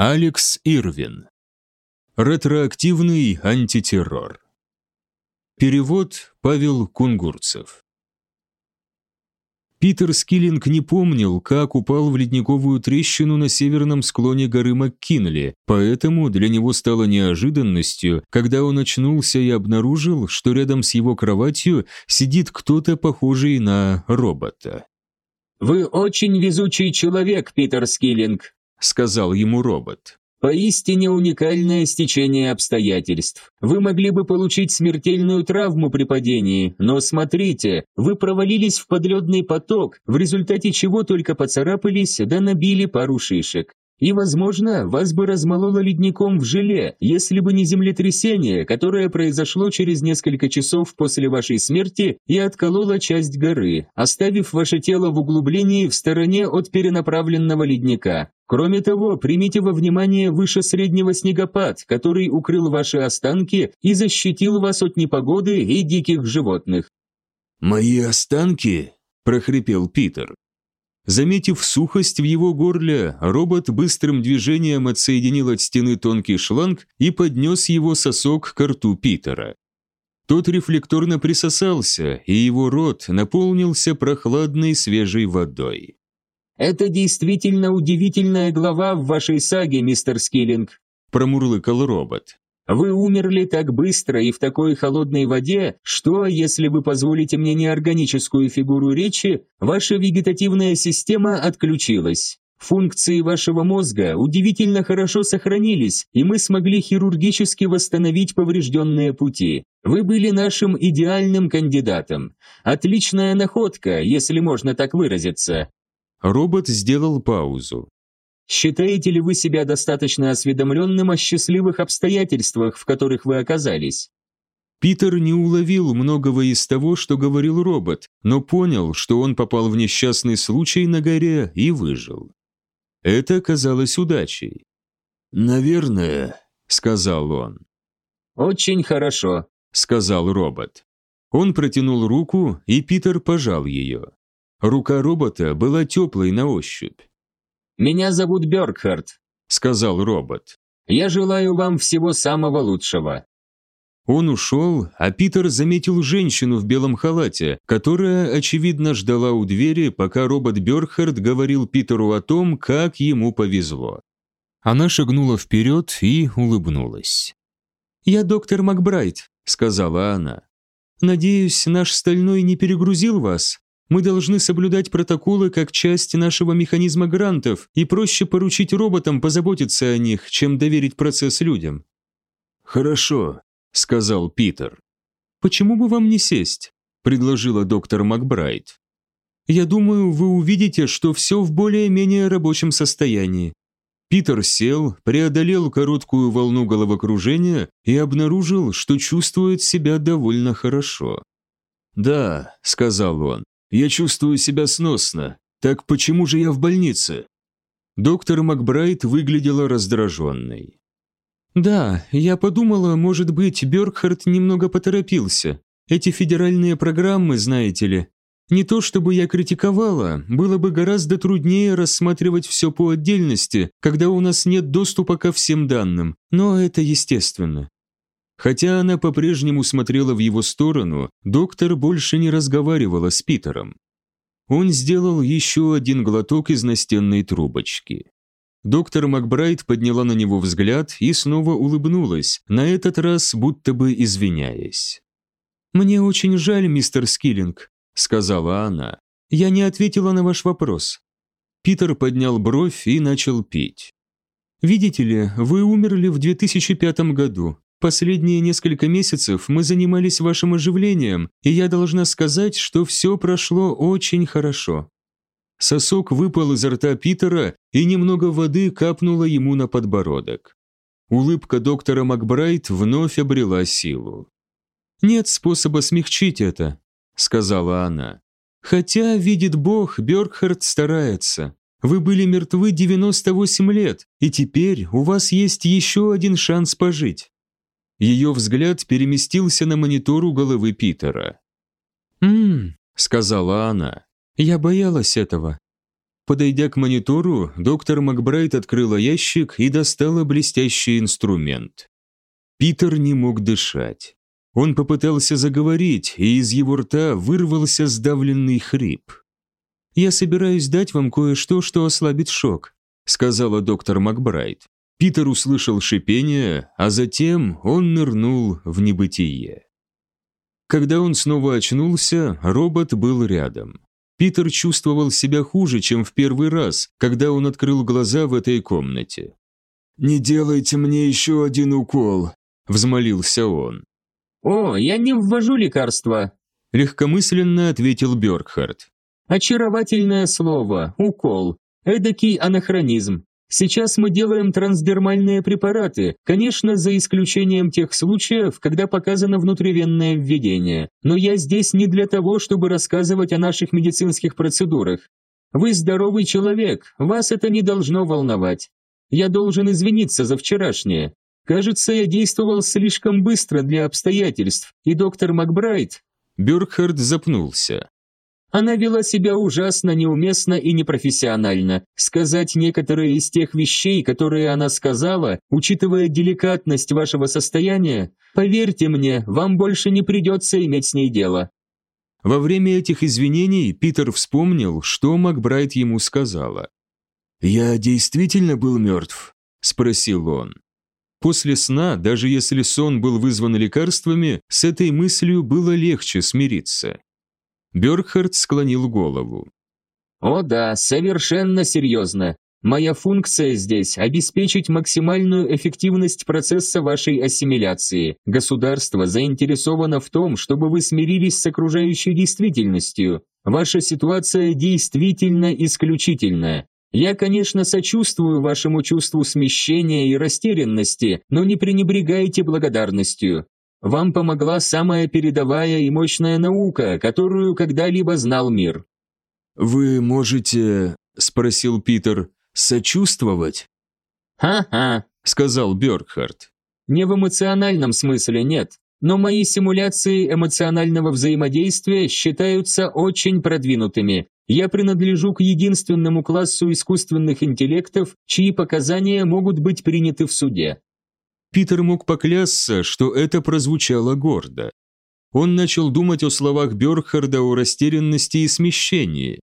Алекс Ирвин. Ретроактивный антитеррор. Перевод Павел Кунгурцев. Питер Скиллинг не помнил, как упал в ледниковую трещину на северном склоне горы МакКинли, поэтому для него стало неожиданностью, когда он очнулся и обнаружил, что рядом с его кроватью сидит кто-то похожий на робота. «Вы очень везучий человек, Питер Скиллинг», — сказал ему робот. «Поистине уникальное стечение обстоятельств. Вы могли бы получить смертельную травму при падении, но смотрите, вы провалились в подледный поток, в результате чего только поцарапались да набили пару шишек. И, возможно, вас бы размололо ледником в желе, если бы не землетрясение, которое произошло через несколько часов после вашей смерти и откололо часть горы, оставив ваше тело в углублении в стороне от перенаправленного ледника. Кроме того, примите во внимание выше среднего снегопад, который укрыл ваши останки и защитил вас от непогоды и диких животных. «Мои останки?» – прохрипел Питер. Заметив сухость в его горле, робот быстрым движением отсоединил от стены тонкий шланг и поднес его сосок к рту Питера. Тот рефлекторно присосался, и его рот наполнился прохладной свежей водой. «Это действительно удивительная глава в вашей саге, мистер Скиллинг», промурлыкал робот. Вы умерли так быстро и в такой холодной воде, что, если вы позволите мне неорганическую фигуру речи, ваша вегетативная система отключилась. Функции вашего мозга удивительно хорошо сохранились, и мы смогли хирургически восстановить поврежденные пути. Вы были нашим идеальным кандидатом. Отличная находка, если можно так выразиться. Робот сделал паузу. Считаете ли вы себя достаточно осведомленным о счастливых обстоятельствах, в которых вы оказались? Питер не уловил многого из того, что говорил робот, но понял, что он попал в несчастный случай на горе и выжил. Это казалось удачей. «Наверное», — сказал он. «Очень хорошо», — сказал робот. Он протянул руку, и Питер пожал ее. Рука робота была теплой на ощупь. «Меня зовут Бергхард», — сказал робот. «Я желаю вам всего самого лучшего». Он ушел, а Питер заметил женщину в белом халате, которая, очевидно, ждала у двери, пока робот Бергхард говорил Питеру о том, как ему повезло. Она шагнула вперед и улыбнулась. «Я доктор Макбрайт», — сказала она. «Надеюсь, наш стальной не перегрузил вас? Мы должны соблюдать протоколы как часть нашего механизма грантов, и проще поручить роботам позаботиться о них, чем доверить процесс людям». «Хорошо», — сказал Питер. «Почему бы вам не сесть?» — предложила доктор Макбрайт. «Я думаю, вы увидите, что все в более-менее рабочем состоянии». Питер сел, преодолел короткую волну головокружения и обнаружил, что чувствует себя довольно хорошо. «Да», — сказал он, я чувствую себя сносно. Так почему же я в больнице?» Доктор Макбрайт выглядела раздраженной. «Да, я подумала, может быть, Бергхард немного поторопился. Эти федеральные программы, знаете ли. Не то чтобы я критиковала, было бы гораздо труднее рассматривать все по отдельности, когда у нас нет доступа ко всем данным, но это естественно. Хотя она по-прежнему смотрела в его сторону, доктор больше не разговаривала с Питером. Он сделал еще один глоток из настенной трубочки. Доктор Макбрайт подняла на него взгляд и снова улыбнулась, на этот раз будто бы извиняясь. «Мне очень жаль, мистер Скиллинг», — сказала она. «Я не ответила на ваш вопрос». Питер поднял бровь и начал пить. «Видите ли, вы умерли в 2005 году. Последние несколько месяцев мы занимались вашим оживлением, и я должна сказать, что все прошло очень хорошо». Сосок выпал изо рта Питера, и немного воды капнуло ему на подбородок. Улыбка доктора Макбрайт вновь обрела силу. «Нет способа смягчить это», — сказала она. «Хотя, видит Бог, Бергхард старается. Вы были мертвы 98 лет, и теперь у вас есть еще один шанс пожить. Ее взгляд переместился на монитор у головы Питера. «Ммм», — сказала она, — «я боялась этого». Подойдя к монитору, доктор Макбрайт открыла ящик и достала блестящий инструмент. Питер не мог дышать. Он попытался заговорить, и из его рта вырвался сдавленный хрип. «Я собираюсь дать вам кое-что, что ослабит шок», сказала доктор Макбрайт. Питер услышал шипение, а затем он нырнул в небытие. Когда он снова очнулся, робот был рядом. Питер чувствовал себя хуже, чем в первый раз, когда он открыл глаза в этой комнате. «Не делайте мне еще один укол», – взмолился он. «О, я не ввожу лекарства», – легкомысленно ответил Бергхард. «Очаровательное слово, укол, эдакий анахронизм. Сейчас мы делаем трансдермальные препараты, конечно, за исключением тех случаев, когда показано внутривенное введение. Но я здесь не для того, чтобы рассказывать о наших медицинских процедурах. Вы здоровый человек, вас это не должно волновать. Я должен извиниться за вчерашнее. Кажется, я действовал слишком быстро для обстоятельств, и доктор Макбрайт...» Бюркхард запнулся. Она вела себя ужасно неуместно и непрофессионально. Сказать некоторые из тех вещей, которые она сказала, учитывая деликатность вашего состояния, поверьте мне, вам больше не придется иметь с ней дело». Во время этих извинений Питер вспомнил, что Макбрайт ему сказала. «Я действительно был мертв?» – спросил он. После сна, даже если сон был вызван лекарствами, с этой мыслью было легче смириться. Бергхард склонил голову. «О да, совершенно серьезно. Моя функция здесь – обеспечить максимальную эффективность процесса вашей ассимиляции. Государство заинтересовано в том, чтобы вы смирились с окружающей действительностью. Ваша ситуация действительно исключительная. Я, конечно, сочувствую вашему чувству смещения и растерянности, но не пренебрегайте благодарностью. Вам помогла самая передовая и мощная наука, которую когда-либо знал мир». «Вы можете, — спросил Питер, — сочувствовать?» «Ха-ха», — сказал Бергхард. «Не в эмоциональном смысле, нет, но мои симуляции эмоционального взаимодействия считаются очень продвинутыми. Я принадлежу к единственному классу искусственных интеллектов, чьи показания могут быть приняты в суде. Питер мог поклясться, что это прозвучало гордо. Он начал думать о словах Бёрхарда о растерянности и смещении.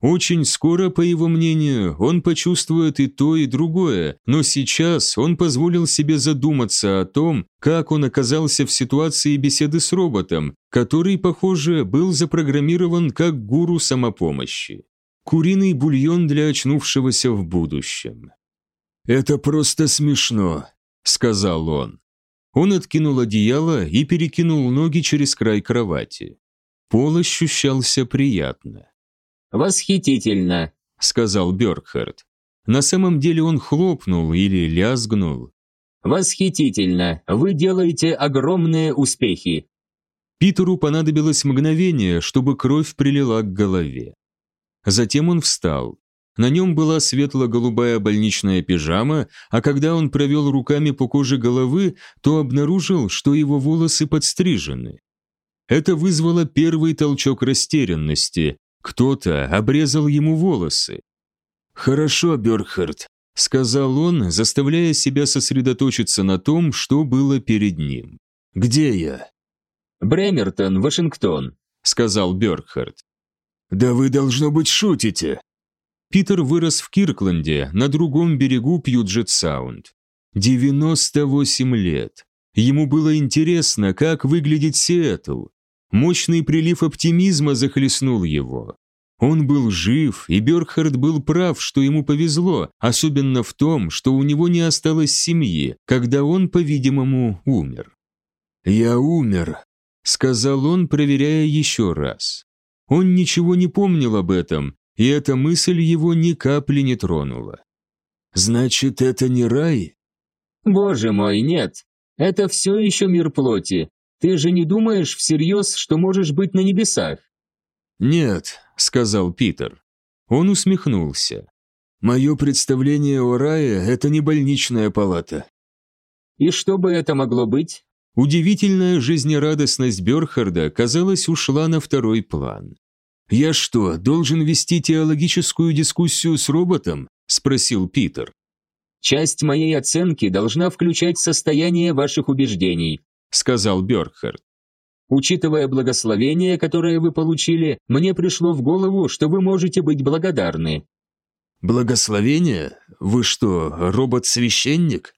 Очень скоро, по его мнению, он почувствует и то, и другое, но сейчас он позволил себе задуматься о том, как он оказался в ситуации беседы с роботом, который, похоже, был запрограммирован как гуру самопомощи. Куриный бульон для очнувшегося в будущем. «Это просто смешно», – сказал он. Он откинул одеяло и перекинул ноги через край кровати. Пол ощущался приятно. «Восхитительно», – сказал Бергхард. На самом деле он хлопнул или лязгнул. «Восхитительно! Вы делаете огромные успехи!» Питеру понадобилось мгновение, чтобы кровь прилила к голове. Затем он встал. На нем была светло-голубая больничная пижама, а когда он провел руками по коже головы, то обнаружил, что его волосы подстрижены. Это вызвало первый толчок растерянности. Кто-то обрезал ему волосы. «Хорошо, Бергхард», — сказал он, заставляя себя сосредоточиться на том, что было перед ним. «Где я?» «Бремертон, Вашингтон», — сказал Бергхард. «Да вы, должно быть, шутите», Питер вырос в Киркленде, на другом берегу Пьюджет-Саунд. 98 лет. Ему было интересно, как выглядит Сиэтл. Мощный прилив оптимизма захлестнул его. Он был жив, и Бергхард был прав, что ему повезло, особенно в том, что у него не осталось семьи, когда он, по-видимому, умер. «Я умер», — сказал он, проверяя еще раз. Он ничего не помнил об этом, и эта мысль его ни капли не тронула. «Значит, это не рай?» «Боже мой, нет. Это все еще мир плоти. Ты же не думаешь всерьез, что можешь быть на небесах?» «Нет», — сказал Питер. Он усмехнулся. «Мое представление о рае — это не больничная палата». «И что бы это могло быть?» Удивительная жизнерадостность Бёрхарда, казалось, ушла на второй план. «Я что, должен вести теологическую дискуссию с роботом?» – спросил Питер. «Часть моей оценки должна включать состояние ваших убеждений», – сказал Бергхард. «Учитывая благословение, которое вы получили, мне пришло в голову, что вы можете быть благодарны». «Благословение? Вы что, робот-священник?»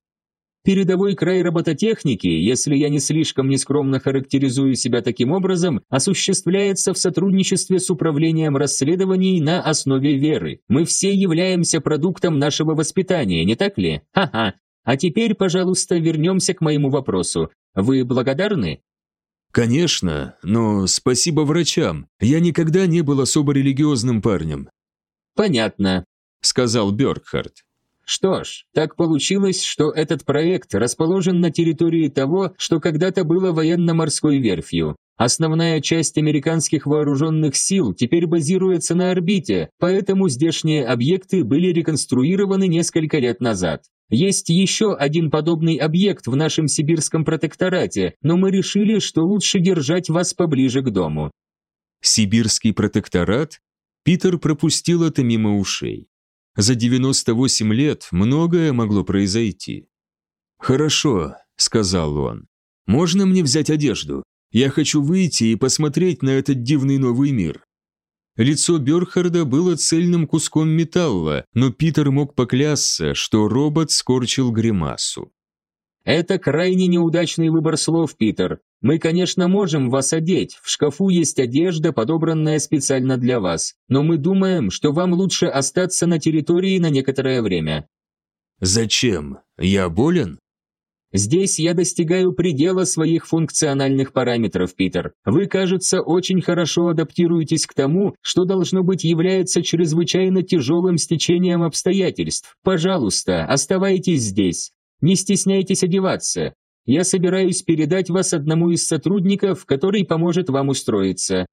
Передовой край робототехники, если я не слишком нескромно характеризую себя таким образом, осуществляется в сотрудничестве с управлением расследований на основе веры. Мы все являемся продуктом нашего воспитания, не так ли? Ха-ха. А теперь, пожалуйста, вернемся к моему вопросу. Вы благодарны? Конечно, но спасибо врачам. Я никогда не был особо религиозным парнем. Понятно, сказал Бёркхард. Что ж, так получилось, что этот проект расположен на территории того, что когда-то было военно-морской верфью. Основная часть американских вооруженных сил теперь базируется на орбите, поэтому здешние объекты были реконструированы несколько лет назад. Есть еще один подобный объект в нашем сибирском протекторате, но мы решили, что лучше держать вас поближе к дому. Сибирский протекторат? Питер пропустил это мимо ушей. За 98 лет многое могло произойти. «Хорошо», — сказал он. «Можно мне взять одежду? Я хочу выйти и посмотреть на этот дивный новый мир». Лицо Бёрхарда было цельным куском металла, но Питер мог поклясться, что робот скорчил гримасу. «Это крайне неудачный выбор слов, Питер. Мы, конечно, можем вас одеть, в шкафу есть одежда, подобранная специально для вас, но мы думаем, что вам лучше остаться на территории на некоторое время». «Зачем? Я болен?» «Здесь я достигаю предела своих функциональных параметров, Питер. Вы, кажется, очень хорошо адаптируетесь к тому, что должно быть является чрезвычайно тяжелым стечением обстоятельств. Пожалуйста, оставайтесь здесь. Не стесняйтесь одеваться. Я собираюсь передать вас одному из сотрудников, который поможет вам устроиться».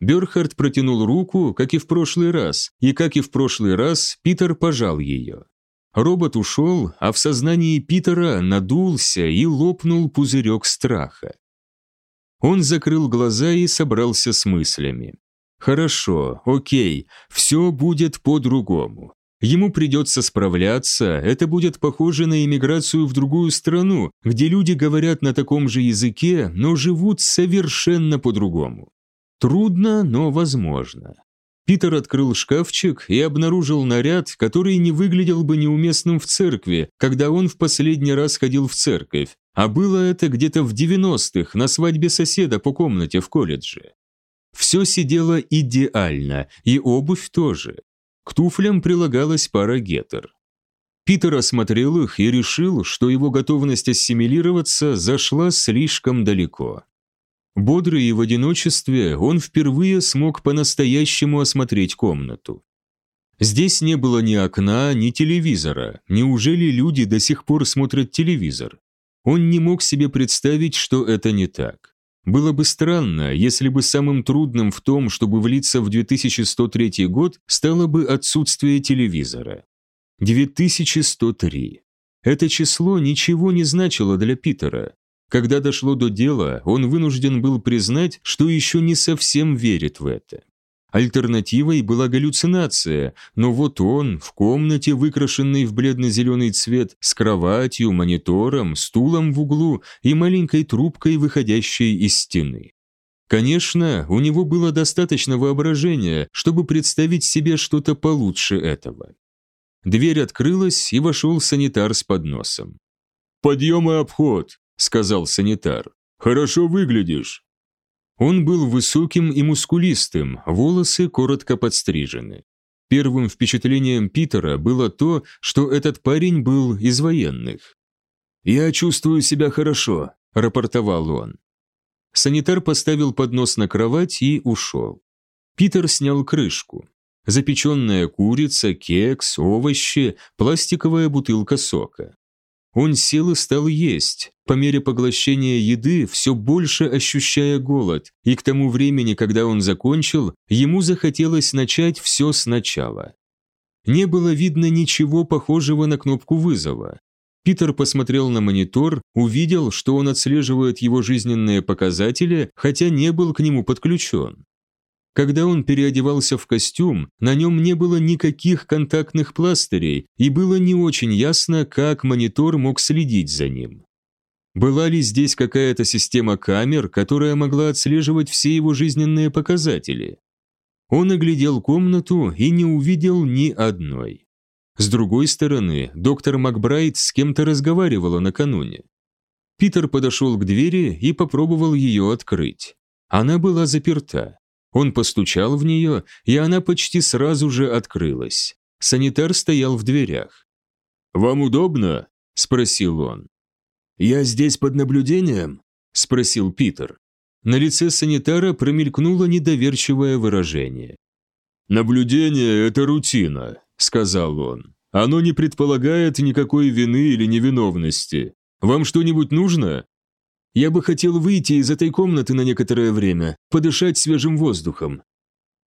Бёрхард протянул руку, как и в прошлый раз, и как и в прошлый раз Питер пожал ее. Робот ушел, а в сознании Питера надулся и лопнул пузырек страха. Он закрыл глаза и собрался с мыслями. «Хорошо, окей, все будет по-другому. Ему придется справляться, это будет похоже на иммиграцию в другую страну, где люди говорят на таком же языке, но живут совершенно по-другому. Трудно, но возможно. Питер открыл шкафчик и обнаружил наряд, который не выглядел бы неуместным в церкви, когда он в последний раз ходил в церковь, а было это где-то в 90-х на свадьбе соседа по комнате в колледже. Все сидело идеально, и обувь тоже. К туфлям прилагалась пара гетер. Питер осмотрел их и решил, что его готовность ассимилироваться зашла слишком далеко. Бодрый и в одиночестве, он впервые смог по-настоящему осмотреть комнату. Здесь не было ни окна, ни телевизора. Неужели люди до сих пор смотрят телевизор? Он не мог себе представить, что это не так. Было бы странно, если бы самым трудным в том, чтобы влиться в 2103 год, стало бы отсутствие телевизора. 9103. Это число ничего не значило для Питера. Когда дошло до дела, он вынужден был признать, что еще не совсем верит в это. Альтернативой была галлюцинация, но вот он, в комнате, выкрашенной в бледно-зеленый цвет, с кроватью, монитором, стулом в углу и маленькой трубкой, выходящей из стены. Конечно, у него было достаточно воображения, чтобы представить себе что-то получше этого. Дверь открылась, и вошел санитар с подносом. «Подъем и обход», — сказал санитар. «Хорошо выглядишь». Он был высоким и мускулистым, волосы коротко подстрижены. Первым впечатлением Питера было то, что этот парень был из военных. «Я чувствую себя хорошо», – рапортовал он. Санитар поставил поднос на кровать и ушел. Питер снял крышку. Запеченная курица, кекс, овощи, пластиковая бутылка сока. Он сел и стал есть, по мере поглощения еды все больше ощущая голод, и к тому времени, когда он закончил, ему захотелось начать все сначала. Не было видно ничего похожего на кнопку вызова. Питер посмотрел на монитор, увидел, что он отслеживает его жизненные показатели, хотя не был к нему подключен. Когда он переодевался в костюм, на нем не было никаких контактных пластырей, и было не очень ясно, как монитор мог следить за ним. Была ли здесь какая-то система камер, которая могла отслеживать все его жизненные показатели? Он оглядел комнату и не увидел ни одной. С другой стороны, доктор Макбрайт с кем-то разговаривала накануне. Питер подошел к двери и попробовал ее открыть. Она была заперта. Он постучал в нее, и она почти сразу же открылась. Санитар стоял в дверях. «Вам удобно?» – спросил он. «Я здесь под наблюдением?» – спросил Питер. На лице санитара промелькнуло недоверчивое выражение. «Наблюдение – это рутина», – сказал он. «Оно не предполагает никакой вины или невиновности. Вам что-нибудь нужно?» Я бы хотел выйти из этой комнаты на некоторое время, подышать свежим воздухом.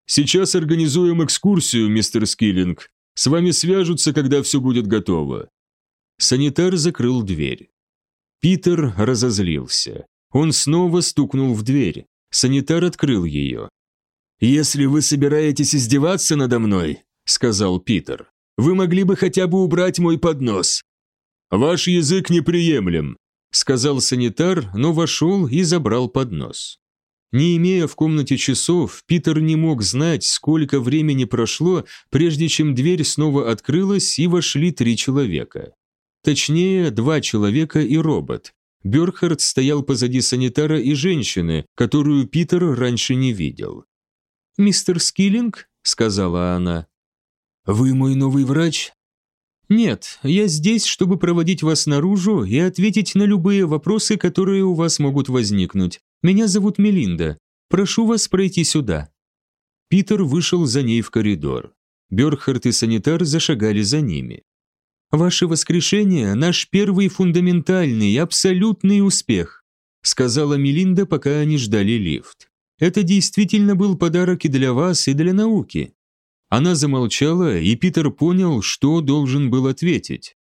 Сейчас организуем экскурсию, мистер Скиллинг. С вами свяжутся, когда все будет готово. Санитар закрыл дверь. Питер разозлился. Он снова стукнул в дверь. Санитар открыл ее. «Если вы собираетесь издеваться надо мной», — сказал Питер, «вы могли бы хотя бы убрать мой поднос». «Ваш язык неприемлем», сказал санитар, но вошел и забрал поднос. Не имея в комнате часов, Питер не мог знать, сколько времени прошло, прежде чем дверь снова открылась и вошли три человека. Точнее, два человека и робот. Бёрхард стоял позади санитара и женщины, которую Питер раньше не видел. «Мистер Скиллинг?» – сказала она. «Вы мой новый врач?» «Нет, я здесь, чтобы проводить вас наружу и ответить на любые вопросы, которые у вас могут возникнуть. Меня зовут Мелинда. Прошу вас пройти сюда». Питер вышел за ней в коридор. Бёрхард и санитар зашагали за ними. «Ваше воскрешение – наш первый фундаментальный, абсолютный успех», сказала Мелинда, пока они ждали лифт. «Это действительно был подарок и для вас, и для науки. Она замолчала, и Питер понял, что должен был ответить.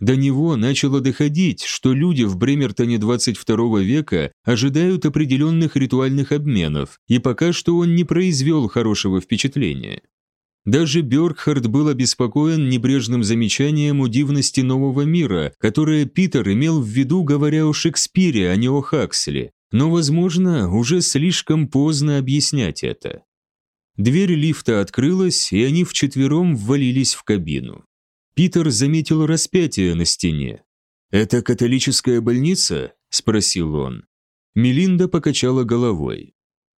До него начало доходить, что люди в Бремертоне 22 века ожидают определенных ритуальных обменов, и пока что он не произвел хорошего впечатления. Даже Бёркхард был обеспокоен небрежным замечанием о дивности нового мира, которое Питер имел в виду, говоря о Шекспире, а не о Хаксли, но, возможно, уже слишком поздно объяснять это. Дверь лифта открылась, и они вчетвером ввалились в кабину. Питер заметил распятие на стене. «Это католическая больница?» – спросил он. Мелинда покачала головой.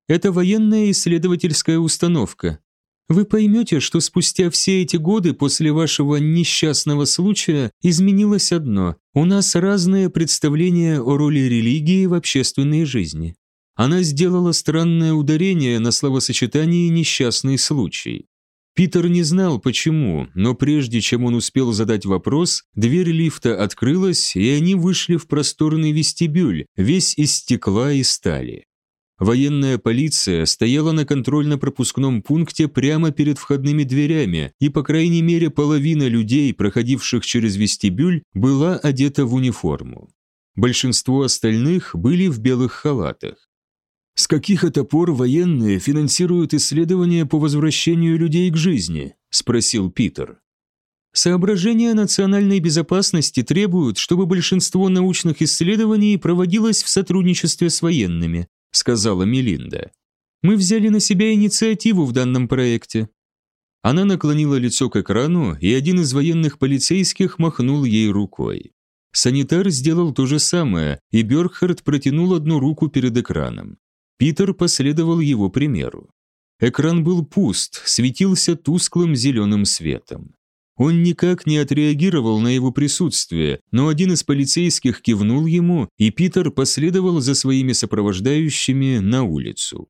«Это военная исследовательская установка. Вы поймете, что спустя все эти годы после вашего несчастного случая изменилось одно – у нас разные представления о роли религии в общественной жизни. Она сделала странное ударение на словосочетании «несчастный случай». Питер не знал почему, но прежде чем он успел задать вопрос, дверь лифта открылась, и они вышли в просторный вестибюль, весь из стекла и стали. Военная полиция стояла на контрольно-пропускном пункте прямо перед входными дверями, и по крайней мере половина людей, проходивших через вестибюль, была одета в униформу. Большинство остальных были в белых халатах. С каких это пор военные финансируют исследования по возвращению людей к жизни? спросил Питер. Соображения национальной безопасности требуют, чтобы большинство научных исследований проводилось в сотрудничестве с военными, сказала Мелинда. Мы взяли на себя инициативу в данном проекте. Она наклонила лицо к экрану, и один из военных полицейских махнул ей рукой. Санитар сделал то же самое, и Бёркхард протянул одну руку перед экраном. Питер последовал его примеру. Экран был пуст, светился тусклым зеленым светом. Он никак не отреагировал на его присутствие, но один из полицейских кивнул ему, и Питер последовал за своими сопровождающими на улицу.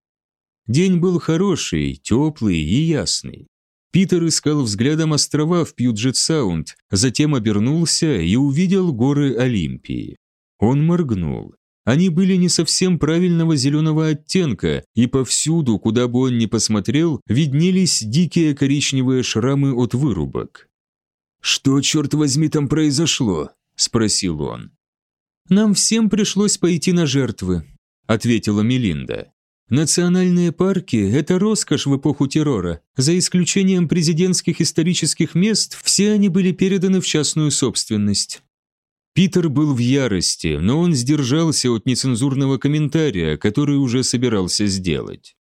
День был хороший, теплый и ясный. Питер искал взглядом острова в Пьюджет-Саунд, затем обернулся и увидел горы Олимпии. Он моргнул. Они были не совсем правильного зеленого оттенка, и повсюду, куда бы он ни посмотрел, виднелись дикие коричневые шрамы от вырубок. «Что, черт возьми, там произошло?» – спросил он. «Нам всем пришлось пойти на жертвы», – ответила Мелинда. Национальные парки – это роскошь в эпоху террора. За исключением президентских исторических мест, все они были переданы в частную собственность. Питер был в ярости, но он сдержался от нецензурного комментария, который уже собирался сделать.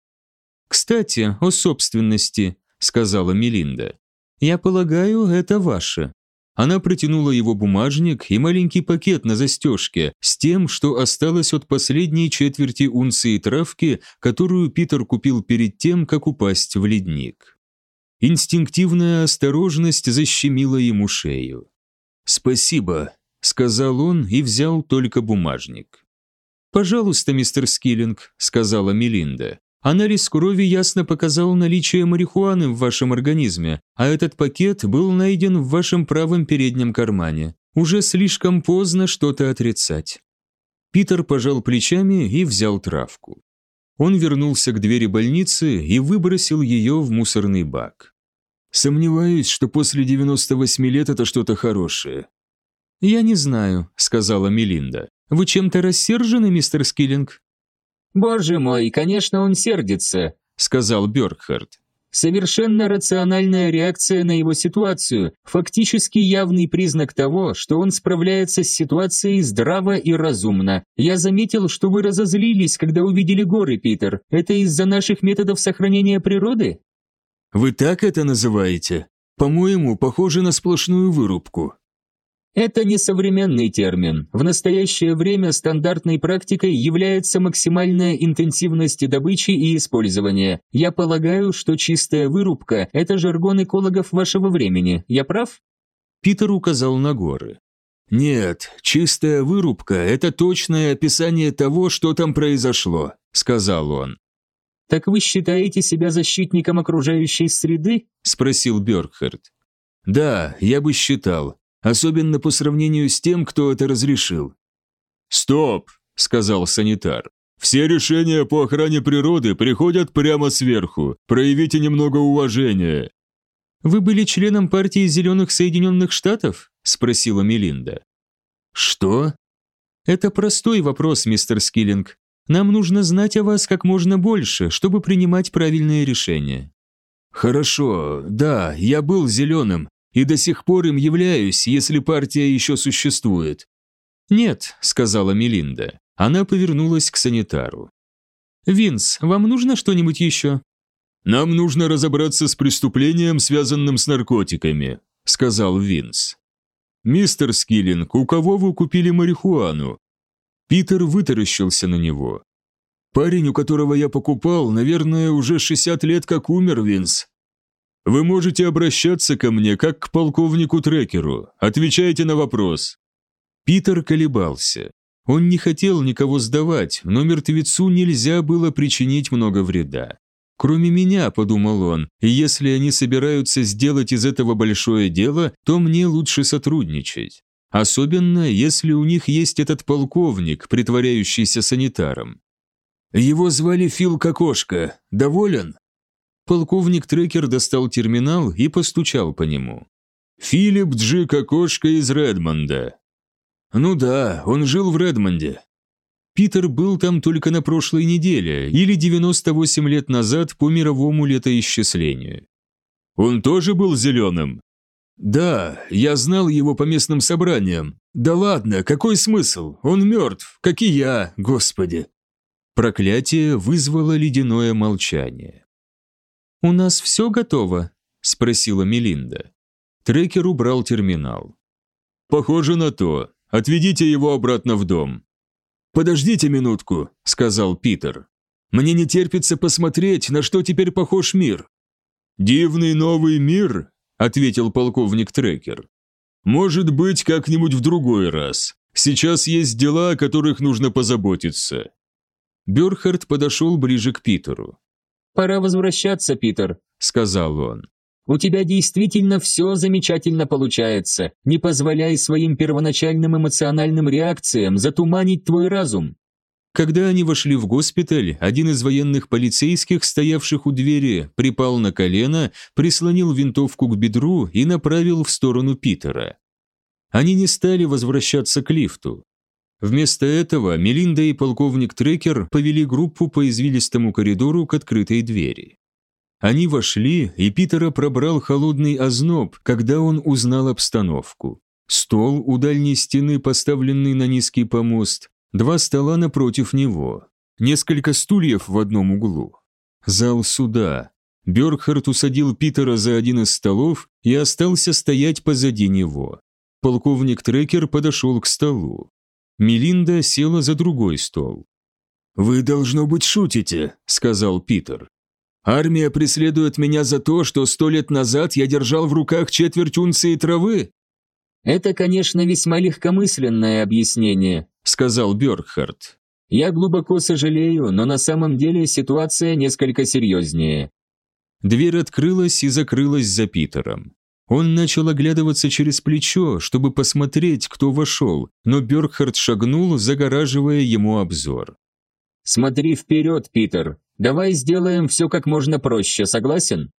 «Кстати, о собственности», – сказала Мелинда. «Я полагаю, это ваше». Она протянула его бумажник и маленький пакет на застежке с тем, что осталось от последней четверти унции травки, которую Питер купил перед тем, как упасть в ледник. Инстинктивная осторожность защемила ему шею. «Спасибо», сказал он и взял только бумажник. «Пожалуйста, мистер Скиллинг», — сказала Мелинда. «Анализ крови ясно показал наличие марихуаны в вашем организме, а этот пакет был найден в вашем правом переднем кармане. Уже слишком поздно что-то отрицать». Питер пожал плечами и взял травку. Он вернулся к двери больницы и выбросил ее в мусорный бак. «Сомневаюсь, что после 98 лет это что-то хорошее», «Я не знаю», — сказала Мелинда. «Вы чем-то рассержены, мистер Скиллинг?» «Боже мой, конечно, он сердится», — сказал Бёркхард. Совершенно рациональная реакция на его ситуацию, фактически явный признак того, что он справляется с ситуацией здраво и разумно. Я заметил, что вы разозлились, когда увидели горы, Питер. Это из-за наших методов сохранения природы? Вы так это называете? По-моему, похоже на сплошную вырубку. Это не современный термин. В настоящее время стандартной практикой является максимальная интенсивность добычи и использования. Я полагаю, что чистая вырубка – это жаргон экологов вашего времени. Я прав? Питер указал на горы. «Нет, чистая вырубка – это точное описание того, что там произошло», – сказал он. «Так вы считаете себя защитником окружающей среды?» – спросил Бёркхард. «Да, я бы считал особенно по сравнению с тем, кто это разрешил. «Стоп!» – сказал санитар. «Все решения по охране природы приходят прямо сверху. Проявите немного уважения». «Вы были членом партии Зеленых Соединенных Штатов?» – спросила Мелинда. «Что?» «Это простой вопрос, мистер Скиллинг. Нам нужно знать о вас как можно больше, чтобы принимать правильные решения». «Хорошо, да, я был зеленым, и до сих пор им являюсь, если партия еще существует». «Нет», — сказала Мелинда. Она повернулась к санитару. «Винс, вам нужно что-нибудь еще?» «Нам нужно разобраться с преступлением, связанным с наркотиками», — сказал Винс. «Мистер Скиллинг, у кого вы купили марихуану?» Питер вытаращился на него. «Парень, у которого я покупал, наверное, уже 60 лет как умер, Винс. Вы можете обращаться ко мне как к полковнику Трекеру. Отвечайте на вопрос». Питер колебался. Он не хотел никого сдавать, но мертвецу нельзя было причинить много вреда. «Кроме меня», — подумал он, — «если они собираются сделать из этого большое дело, то мне лучше сотрудничать. Особенно, если у них есть этот полковник, притворяющийся санитаром». «Его звали Фил Кокошка. Доволен?» Полковник Трекер достал терминал и постучал по нему. «Филипп Джи Кокошка из Редмонда». «Ну да, он жил в Редмонде». Питер был там только на прошлой неделе или 98 лет назад по мировому летоисчислению. «Он тоже был зеленым?» «Да, я знал его по местным собраниям. Да ладно, какой смысл? Он мертв, как и я, господи». Проклятие вызвало ледяное молчание. «У нас все готово?» – спросила Мелинда. Трекер убрал терминал. «Похоже на то. Отведите его обратно в дом». «Подождите минутку», – сказал Питер. «Мне не терпится посмотреть, на что теперь похож мир». «Дивный новый мир», – ответил полковник Трекер. «Может быть, как-нибудь в другой раз. Сейчас есть дела, о которых нужно позаботиться». Бюрхард подошел ближе к Питеру. «Пора возвращаться, Питер», — сказал он. «У тебя действительно все замечательно получается. Не позволяй своим первоначальным эмоциональным реакциям затуманить твой разум». Когда они вошли в госпиталь, один из военных полицейских, стоявших у двери, припал на колено, прислонил винтовку к бедру и направил в сторону Питера. Они не стали возвращаться к лифту. Вместо этого Мелинда и полковник Трекер повели группу по извилистому коридору к открытой двери. Они вошли, и Питера пробрал холодный озноб, когда он узнал обстановку. Стол у дальней стены, поставленный на низкий помост, два стола напротив него, несколько стульев в одном углу. Зал суда. Бергхард усадил Питера за один из столов и остался стоять позади него. Полковник Трекер подошел к столу. Мелинда села за другой стол. «Вы, должно быть, шутите», — сказал Питер. «Армия преследует меня за то, что сто лет назад я держал в руках четверть унции травы?» «Это, конечно, весьма легкомысленное объяснение», — сказал Бергхард. «Я глубоко сожалею, но на самом деле ситуация несколько серьезнее». Дверь открылась и закрылась за Питером. Он начал оглядываться через плечо, чтобы посмотреть, кто вошел, но Бергхард шагнул, загораживая ему обзор. «Смотри вперед, Питер. Давай сделаем все как можно проще, согласен?»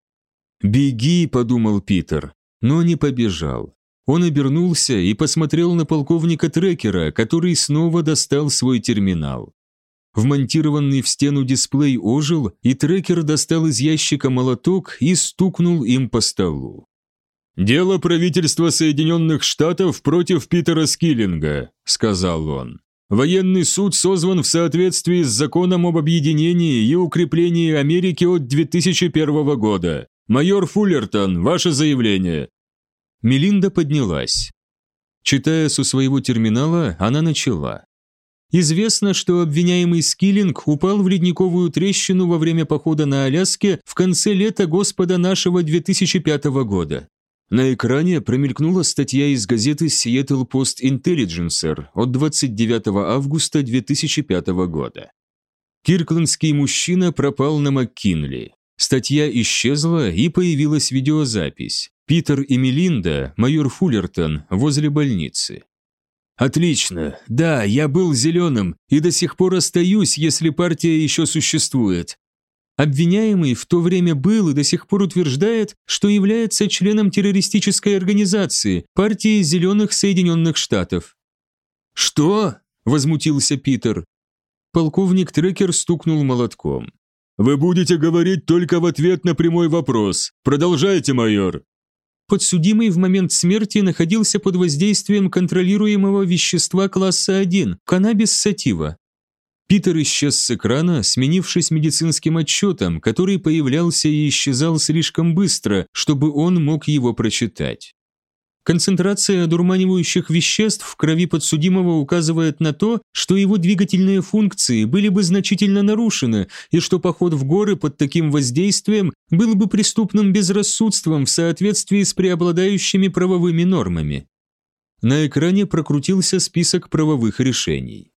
«Беги», — подумал Питер, но не побежал. Он обернулся и посмотрел на полковника Трекера, который снова достал свой терминал. Вмонтированный в стену дисплей ожил, и Трекер достал из ящика молоток и стукнул им по столу. «Дело правительства Соединенных Штатов против Питера Скиллинга», – сказал он. «Военный суд созван в соответствии с законом об объединении и укреплении Америки от 2001 года. Майор Фуллертон, ваше заявление». Мелинда поднялась. Читая со своего терминала, она начала. Известно, что обвиняемый Скиллинг упал в ледниковую трещину во время похода на Аляске в конце лета Господа нашего 2005 года. На экране промелькнула статья из газеты Seattle Post Intelligencer от 29 августа 2005 года. Киркландский мужчина пропал на МакКинли. Статья исчезла и появилась видеозапись. Питер и Мелинда, майор Фуллертон, возле больницы. «Отлично. Да, я был зеленым и до сих пор остаюсь, если партия еще существует. Обвиняемый в то время был и до сих пор утверждает, что является членом террористической организации партии Зеленых Соединенных Штатов. «Что?» – возмутился Питер. Полковник Трекер стукнул молотком. «Вы будете говорить только в ответ на прямой вопрос. Продолжайте, майор». Подсудимый в момент смерти находился под воздействием контролируемого вещества класса 1 – каннабис-сатива. Питер исчез с экрана, сменившись медицинским отчетом, который появлялся и исчезал слишком быстро, чтобы он мог его прочитать. Концентрация одурманивающих веществ в крови подсудимого указывает на то, что его двигательные функции были бы значительно нарушены и что поход в горы под таким воздействием был бы преступным безрассудством в соответствии с преобладающими правовыми нормами. На экране прокрутился список правовых решений.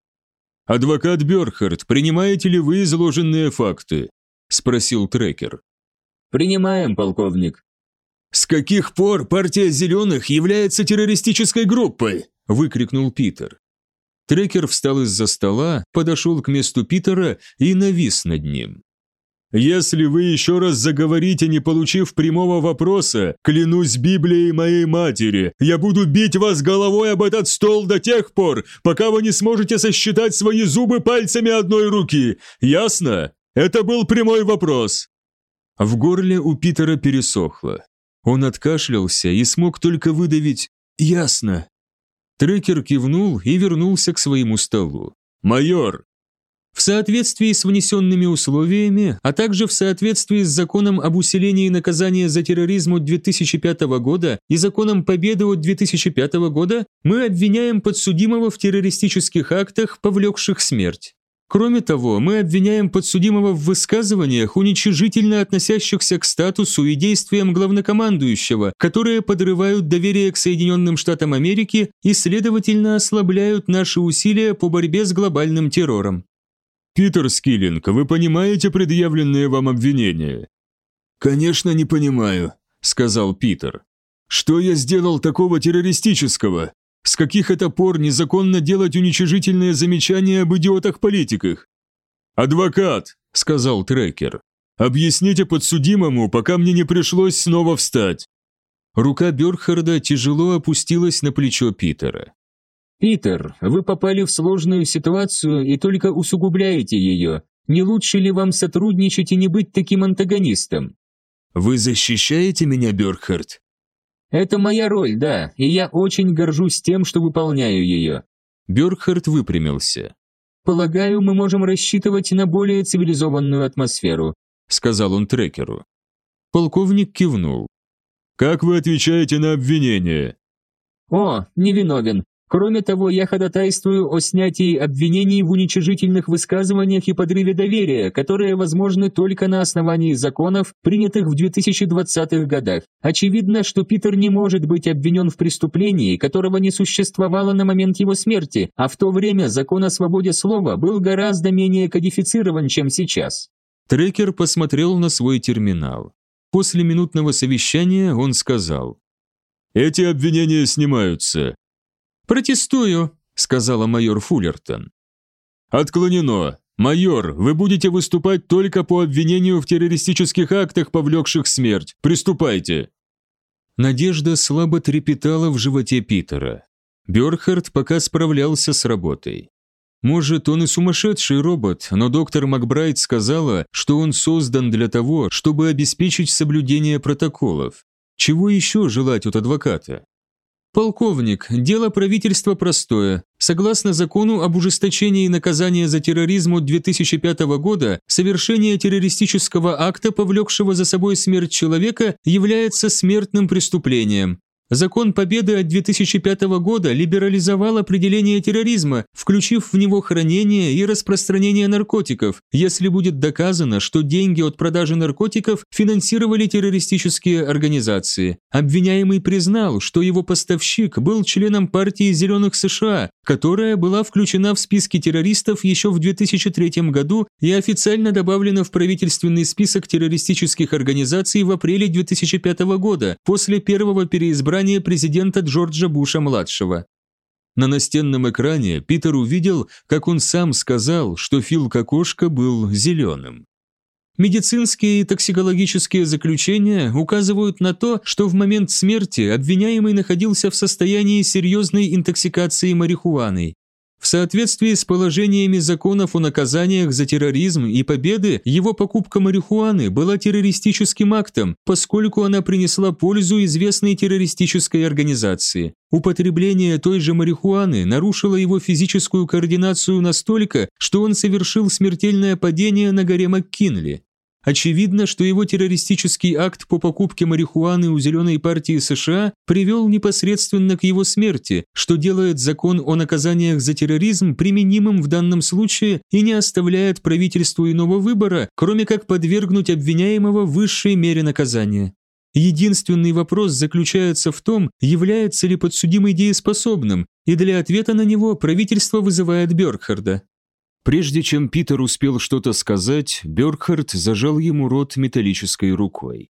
«Адвокат Бёрхард, принимаете ли вы изложенные факты?» – спросил Трекер. «Принимаем, полковник». «С каких пор партия зеленых является террористической группой?» – выкрикнул Питер. Трекер встал из-за стола, подошел к месту Питера и навис над ним. Если вы еще раз заговорите, не получив прямого вопроса, клянусь Библией моей матери, я буду бить вас головой об этот стол до тех пор, пока вы не сможете сосчитать свои зубы пальцами одной руки. Ясно? Это был прямой вопрос. В горле у Питера пересохло. Он откашлялся и смог только выдавить «Ясно». Трекер кивнул и вернулся к своему столу. «Майор, в соответствии с внесенными условиями, а также в соответствии с законом об усилении наказания за терроризм от 2005 года и законом Победы от 2005 года, мы обвиняем подсудимого в террористических актах, повлекших смерть. Кроме того, мы обвиняем подсудимого в высказываниях, уничижительно относящихся к статусу и действиям главнокомандующего, которые подрывают доверие к Соединенным Штатам Америки и, следовательно, ослабляют наши усилия по борьбе с глобальным террором. «Питер Скиллинг, вы понимаете предъявленные вам обвинения?» «Конечно не понимаю», — сказал Питер. «Что я сделал такого террористического? С каких это пор незаконно делать уничижительные замечания об идиотах-политиках?» «Адвокат», — сказал Трекер. «Объясните подсудимому, пока мне не пришлось снова встать». Рука Бёрхарда тяжело опустилась на плечо Питера. «Питер, вы попали в сложную ситуацию и только усугубляете ее. Не лучше ли вам сотрудничать и не быть таким антагонистом?» «Вы защищаете меня, Бёркхард?» «Это моя роль, да, и я очень горжусь тем, что выполняю ее». Бёркхард выпрямился. «Полагаю, мы можем рассчитывать на более цивилизованную атмосферу», сказал он трекеру. Полковник кивнул. «Как вы отвечаете на обвинение?» «О, невиновен. Кроме того, я ходатайствую о снятии обвинений в уничижительных высказываниях и подрыве доверия, которые возможны только на основании законов, принятых в 2020-х годах. Очевидно, что Питер не может быть обвинен в преступлении, которого не существовало на момент его смерти, а в то время закон о свободе слова был гораздо менее кодифицирован, чем сейчас. Трекер посмотрел на свой терминал. После минутного совещания он сказал. «Эти обвинения снимаются. «Протестую», — сказала майор Фуллертон. «Отклонено. Майор, вы будете выступать только по обвинению в террористических актах, повлекших смерть. Приступайте». Надежда слабо трепетала в животе Питера. Бёрхард пока справлялся с работой. Может, он и сумасшедший робот, но доктор Макбрайт сказала, что он создан для того, чтобы обеспечить соблюдение протоколов. Чего еще желать от адвоката? Полковник, дело правительства простое. Согласно закону об ужесточении наказания за терроризм от 2005 года, совершение террористического акта, повлекшего за собой смерть человека, является смертным преступлением. Закон Победы от 2005 года либерализовал определение терроризма, включив в него хранение и распространение наркотиков, если будет доказано, что деньги от продажи наркотиков финансировали террористические организации. Обвиняемый признал, что его поставщик был членом партии «Зеленых США», которая была включена в списки террористов еще в 2003 году и официально добавлена в правительственный список террористических организаций в апреле 2005 года, после первого переизбрания избрания президента Джорджа Буша-младшего. На настенном экране Питер увидел, как он сам сказал, что Фил Кокошка был зеленым. Медицинские и токсикологические заключения указывают на то, что в момент смерти обвиняемый находился в состоянии серьезной интоксикации марихуаной, в соответствии с положениями законов о наказаниях за терроризм и победы, его покупка марихуаны была террористическим актом, поскольку она принесла пользу известной террористической организации. Употребление той же марихуаны нарушило его физическую координацию настолько, что он совершил смертельное падение на горе МакКинли. Очевидно, что его террористический акт по покупке марихуаны у Зеленой партии США привел непосредственно к его смерти, что делает закон о наказаниях за терроризм применимым в данном случае и не оставляет правительству иного выбора, кроме как подвергнуть обвиняемого высшей мере наказания. Единственный вопрос заключается в том, является ли подсудимый дееспособным, и для ответа на него правительство вызывает Бёркхарда. Прежде чем Питер успел что-то сказать, Бёркхард зажал ему рот металлической рукой.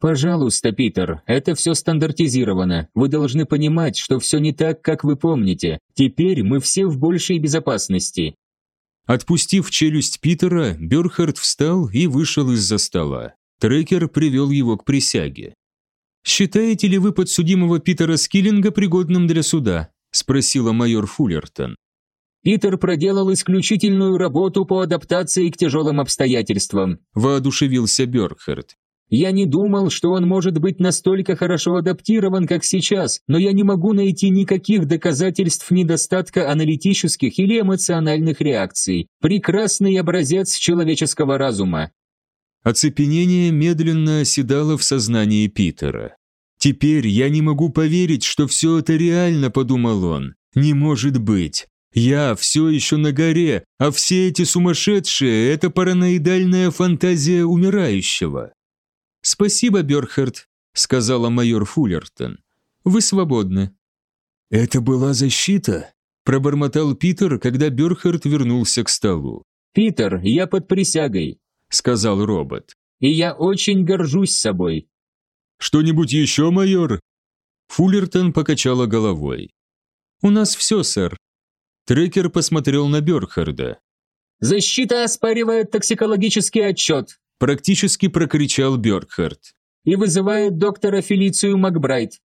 «Пожалуйста, Питер, это все стандартизировано. Вы должны понимать, что все не так, как вы помните. Теперь мы все в большей безопасности». Отпустив челюсть Питера, Бёрхард встал и вышел из-за стола. Трекер привел его к присяге. «Считаете ли вы подсудимого Питера Скиллинга пригодным для суда?» – спросила майор Фуллертон. Питер проделал исключительную работу по адаптации к тяжелым обстоятельствам», – воодушевился Бёркхард. «Я не думал, что он может быть настолько хорошо адаптирован, как сейчас, но я не могу найти никаких доказательств недостатка аналитических или эмоциональных реакций. Прекрасный образец человеческого разума». Оцепенение медленно оседало в сознании Питера. «Теперь я не могу поверить, что все это реально», – подумал он. «Не может быть. Я все еще на горе, а все эти сумасшедшие – это параноидальная фантазия умирающего». «Спасибо, Бёрхард», – сказала майор Фуллертон. «Вы свободны». «Это была защита?» – пробормотал Питер, когда Бёрхард вернулся к столу. «Питер, я под присягой», – сказал робот. «И я очень горжусь собой». «Что-нибудь еще, майор?» Фуллертон покачала головой. «У нас все, сэр. Трекер посмотрел на Бёркхарда. «Защита оспаривает токсикологический отчет», практически прокричал Бёркхард. «И вызывает доктора Фелицию Макбрайт».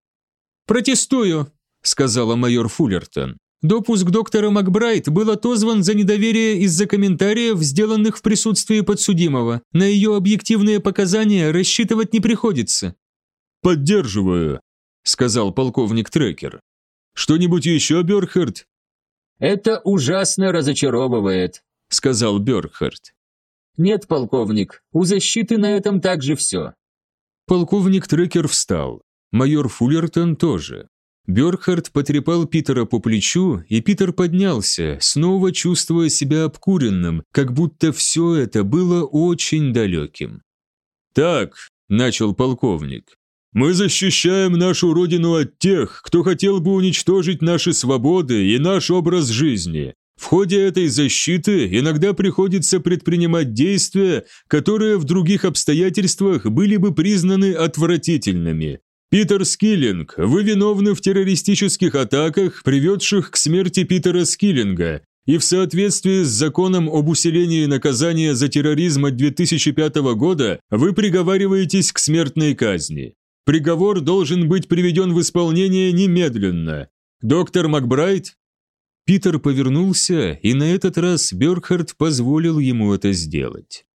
«Протестую», сказала майор Фуллертон. Допуск доктора Макбрайт был отозван за недоверие из-за комментариев, сделанных в присутствии подсудимого. На ее объективные показания рассчитывать не приходится. «Поддерживаю», — сказал полковник Трекер. «Что-нибудь еще, Бёрхард?» «Это ужасно разочаровывает», — сказал Бёрхард. «Нет, полковник, у защиты на этом также все». Полковник Трекер встал. Майор Фуллертон тоже. Бёрхард потрепал Питера по плечу, и Питер поднялся, снова чувствуя себя обкуренным, как будто все это было очень далеким. «Так», – начал полковник, – «мы защищаем нашу родину от тех, кто хотел бы уничтожить наши свободы и наш образ жизни. В ходе этой защиты иногда приходится предпринимать действия, которые в других обстоятельствах были бы признаны отвратительными. Питер Скиллинг, вы виновны в террористических атаках, приведших к смерти Питера Скиллинга, и в соответствии с законом об усилении наказания за терроризм от 2005 года вы приговариваетесь к смертной казни. Приговор должен быть приведен в исполнение немедленно. Доктор Макбрайт?» Питер повернулся, и на этот раз Бёркхард позволил ему это сделать.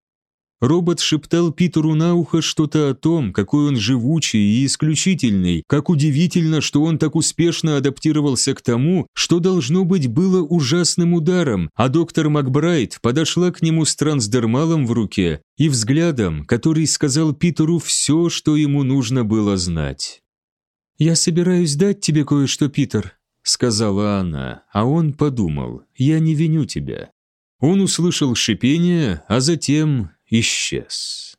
Робот шептал Питеру на ухо что-то о том, какой он живучий и исключительный, как удивительно, что он так успешно адаптировался к тому, что должно быть было ужасным ударом, а доктор Макбрайт подошла к нему с трансдермалом в руке и взглядом, который сказал Питеру все, что ему нужно было знать. «Я собираюсь дать тебе кое-что, Питер», — сказала она, а он подумал, «я не виню тебя». Он услышал шипение, а затем исчез.